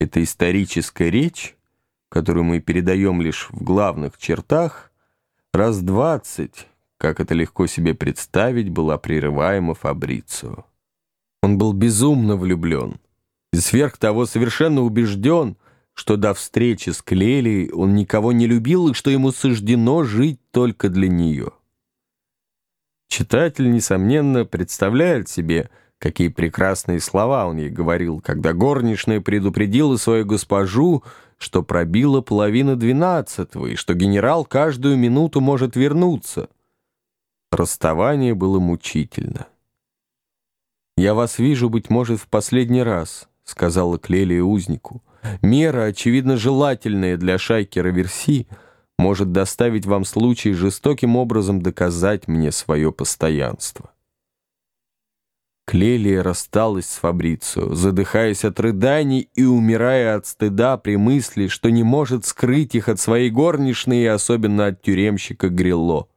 Эта историческая речь, которую мы передаем лишь в главных чертах, раз двадцать, как это легко себе представить, была прерываема Фабрицио. Он был безумно влюблен и сверх того совершенно убежден, что до встречи с Клелией он никого не любил и что ему суждено жить только для нее. Читатель, несомненно, представляет себе, какие прекрасные слова он ей говорил, когда горничная предупредила свою госпожу, что пробила половина двенадцатого и что генерал каждую минуту может вернуться. Расставание было мучительно. «Я вас вижу, быть может, в последний раз», — сказала Клелия узнику. «Мера, очевидно, желательная для шайки Раверси, — может доставить вам случай жестоким образом доказать мне свое постоянство. Клелия рассталась с Фабрицио, задыхаясь от рыданий и умирая от стыда при мысли, что не может скрыть их от своей горничной и особенно от тюремщика Грилло.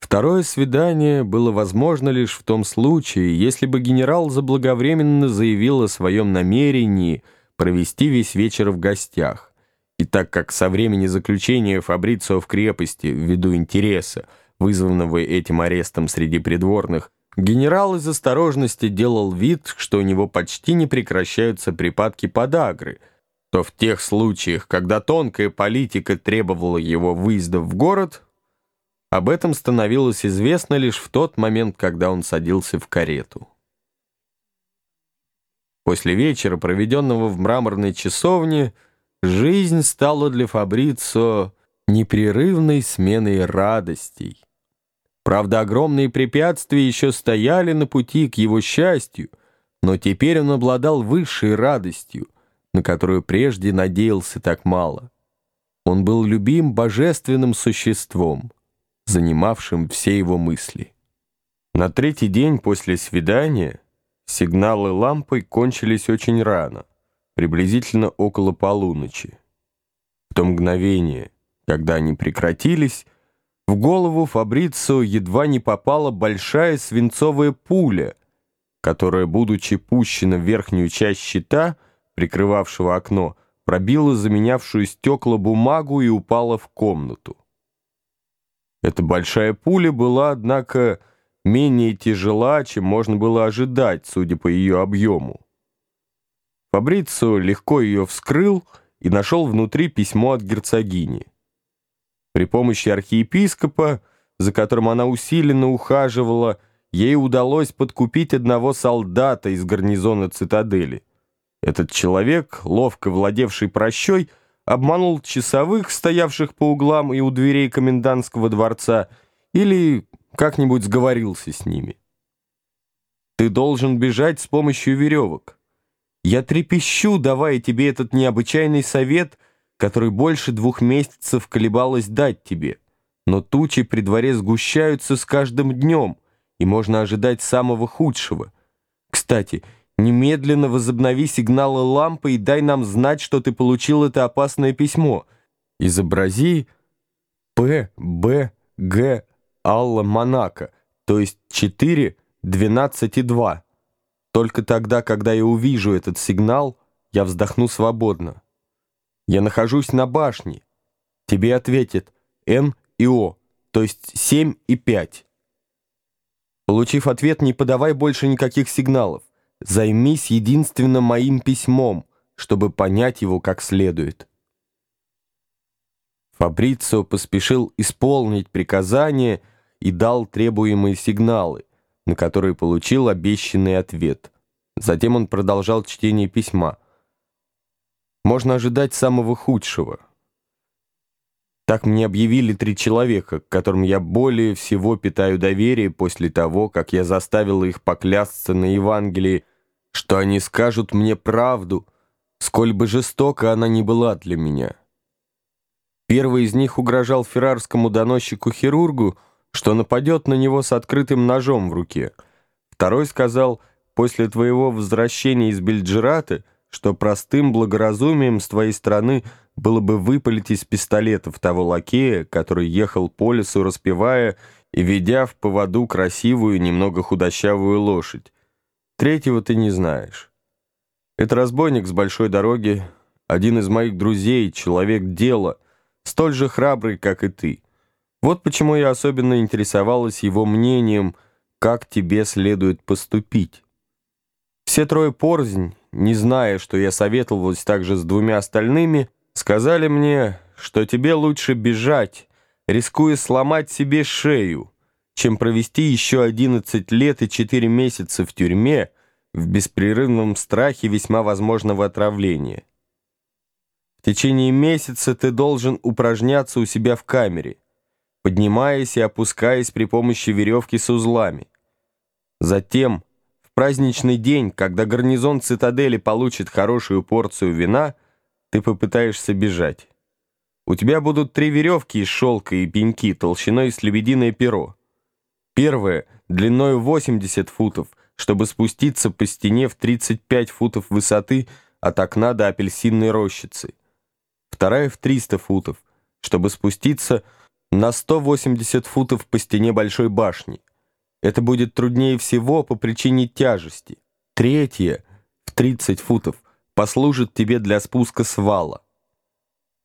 Второе свидание было возможно лишь в том случае, если бы генерал заблаговременно заявил о своем намерении провести весь вечер в гостях. И так как со времени заключения Фабрицио в крепости, ввиду интереса, вызванного этим арестом среди придворных, генерал из осторожности делал вид, что у него почти не прекращаются припадки подагры, то в тех случаях, когда тонкая политика требовала его выезда в город, об этом становилось известно лишь в тот момент, когда он садился в карету. После вечера, проведенного в мраморной часовне, Жизнь стала для Фабрицо непрерывной сменой радостей. Правда, огромные препятствия еще стояли на пути к его счастью, но теперь он обладал высшей радостью, на которую прежде надеялся так мало. Он был любим божественным существом, занимавшим все его мысли. На третий день после свидания сигналы лампы кончились очень рано приблизительно около полуночи. В то мгновение, когда они прекратились, в голову Фабрицио едва не попала большая свинцовая пуля, которая, будучи пущена в верхнюю часть щита, прикрывавшего окно, пробила заменявшую стекла бумагу и упала в комнату. Эта большая пуля была, однако, менее тяжела, чем можно было ожидать, судя по ее объему. Фабрицио легко ее вскрыл и нашел внутри письмо от герцогини. При помощи архиепископа, за которым она усиленно ухаживала, ей удалось подкупить одного солдата из гарнизона цитадели. Этот человек, ловко владевший прощой, обманул часовых, стоявших по углам и у дверей комендантского дворца, или как-нибудь сговорился с ними. «Ты должен бежать с помощью веревок». Я трепещу, давая тебе этот необычайный совет, который больше двух месяцев колебалось дать тебе. Но тучи при дворе сгущаются с каждым днем, и можно ожидать самого худшего. Кстати, немедленно возобнови сигналы лампы и дай нам знать, что ты получил это опасное письмо. Изобрази П, Б, Г, Алла Монако, то есть 4, 12 и 2. Только тогда, когда я увижу этот сигнал, я вздохну свободно. Я нахожусь на башне. Тебе ответит Н и О, то есть 7 и 5. Получив ответ, не подавай больше никаких сигналов. Займись единственно моим письмом, чтобы понять его как следует. Фабрицио поспешил исполнить приказание и дал требуемые сигналы на который получил обещанный ответ. Затем он продолжал чтение письма. «Можно ожидать самого худшего». Так мне объявили три человека, к которым я более всего питаю доверие после того, как я заставил их поклясться на Евангелии, что они скажут мне правду, сколь бы жестоко она ни была для меня. Первый из них угрожал феррарскому доносчику-хирургу, что нападет на него с открытым ножом в руке. Второй сказал, после твоего возвращения из Бельджираты, что простым благоразумием с твоей стороны было бы выпалить из пистолета в того лакея, который ехал по лесу, распевая и ведя в поводу красивую, немного худощавую лошадь. Третьего ты не знаешь. Это разбойник с большой дороги, один из моих друзей, человек дела, столь же храбрый, как и ты. Вот почему я особенно интересовалась его мнением, как тебе следует поступить. Все трое порзнь, не зная, что я советовалась также с двумя остальными, сказали мне, что тебе лучше бежать, рискуя сломать себе шею, чем провести еще 11 лет и 4 месяца в тюрьме в беспрерывном страхе весьма возможного отравления. В течение месяца ты должен упражняться у себя в камере, поднимаясь и опускаясь при помощи веревки с узлами. Затем, праздничный день, когда гарнизон цитадели получит хорошую порцию вина, ты попытаешься бежать. У тебя будут три веревки из шелка и пеньки толщиной с лебединое перо. Первая длиной 80 футов, чтобы спуститься по стене в 35 футов высоты от окна до апельсинной рощицы. Вторая в 300 футов, чтобы спуститься на 180 футов по стене большой башни. Это будет труднее всего по причине тяжести. Третья в 30 футов послужит тебе для спуска с вала.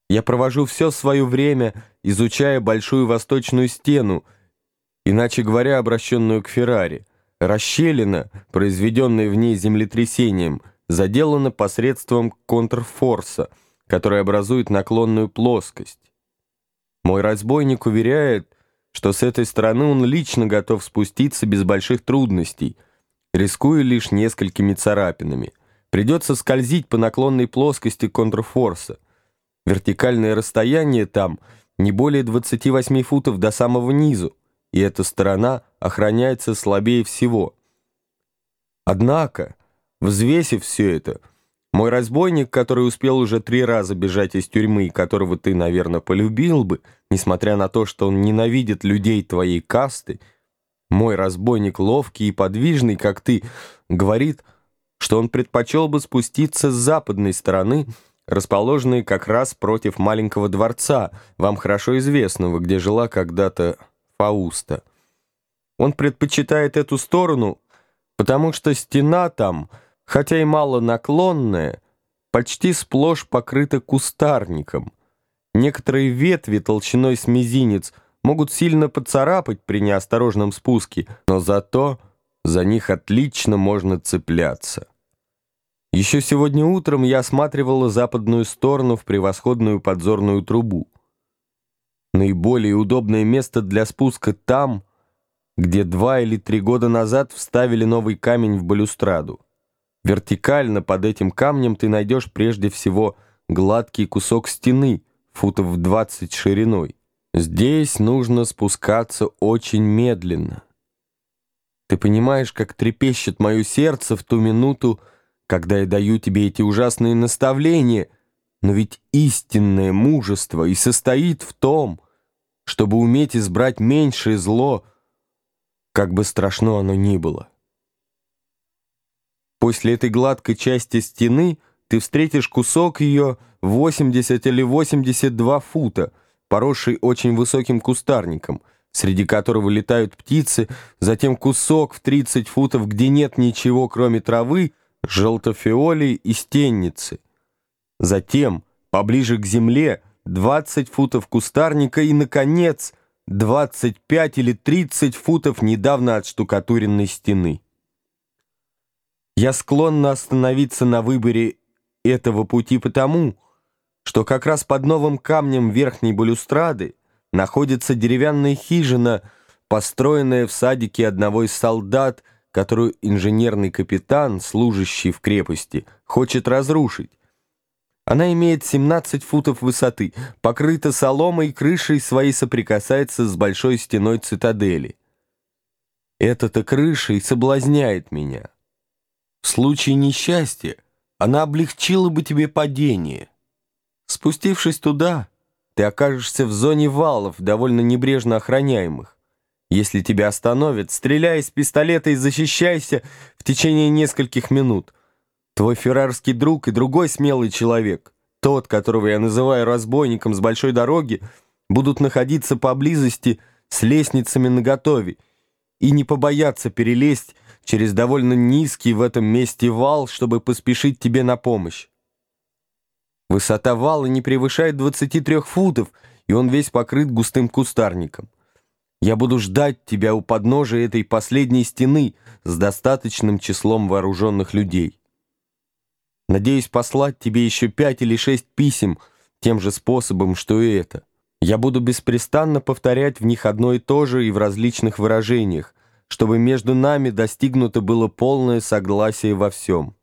Я провожу все свое время, изучая большую восточную стену, иначе говоря, обращенную к Феррари. Расщелина, произведенная в ней землетрясением, заделана посредством контрфорса, который образует наклонную плоскость. Мой разбойник уверяет, что с этой стороны он лично готов спуститься без больших трудностей, рискуя лишь несколькими царапинами. Придется скользить по наклонной плоскости контрфорса. Вертикальное расстояние там не более 28 футов до самого низу, и эта сторона охраняется слабее всего. Однако, взвесив все это, мой разбойник, который успел уже три раза бежать из тюрьмы, которого ты, наверное, полюбил бы, несмотря на то, что он ненавидит людей твоей касты, мой разбойник ловкий и подвижный, как ты, говорит, что он предпочел бы спуститься с западной стороны, расположенные как раз против маленького дворца, вам хорошо известного, где жила когда-то Фауста. Он предпочитает эту сторону, потому что стена там, хотя и мало наклонная, почти сплошь покрыта кустарником. Некоторые ветви толщиной с мизинец могут сильно поцарапать при неосторожном спуске, но зато за них отлично можно цепляться. Еще сегодня утром я осматривала западную сторону в превосходную подзорную трубу. Наиболее удобное место для спуска там, где два или три года назад вставили новый камень в балюстраду. Вертикально под этим камнем ты найдешь прежде всего гладкий кусок стены, футов в 20 шириной. Здесь нужно спускаться очень медленно. Ты понимаешь, как трепещет мое сердце в ту минуту, когда я даю тебе эти ужасные наставления, но ведь истинное мужество и состоит в том, чтобы уметь избрать меньшее зло, как бы страшно оно ни было. После этой гладкой части стены ты встретишь кусок ее 80 или 82 фута, поросший очень высоким кустарником, среди которого летают птицы, затем кусок в 30 футов, где нет ничего, кроме травы, желтофиоли и стенницы. Затем, поближе к земле, 20 футов кустарника и, наконец, 25 или 30 футов недавно отштукатуренной стены. Я склонна остановиться на выборе этого пути потому, что как раз под новым камнем верхней балюстрады находится деревянная хижина, построенная в садике одного из солдат, которую инженерный капитан, служащий в крепости, хочет разрушить. Она имеет 17 футов высоты, покрыта соломой крышей своей соприкасается с большой стеной цитадели. Эта-то крыша и соблазняет меня. В случае несчастья она облегчила бы тебе падение. Спустившись туда, ты окажешься в зоне валов, довольно небрежно охраняемых. Если тебя остановят, стреляй из пистолета и защищайся в течение нескольких минут. Твой феррарский друг и другой смелый человек, тот, которого я называю разбойником с большой дороги, будут находиться поблизости с лестницами наготове и не побояться перелезть через довольно низкий в этом месте вал, чтобы поспешить тебе на помощь. Высота вала не превышает 23 футов, и он весь покрыт густым кустарником. Я буду ждать тебя у подножия этой последней стены с достаточным числом вооруженных людей. Надеюсь послать тебе еще пять или шесть писем тем же способом, что и это. Я буду беспрестанно повторять в них одно и то же и в различных выражениях, чтобы между нами достигнуто было полное согласие во всем.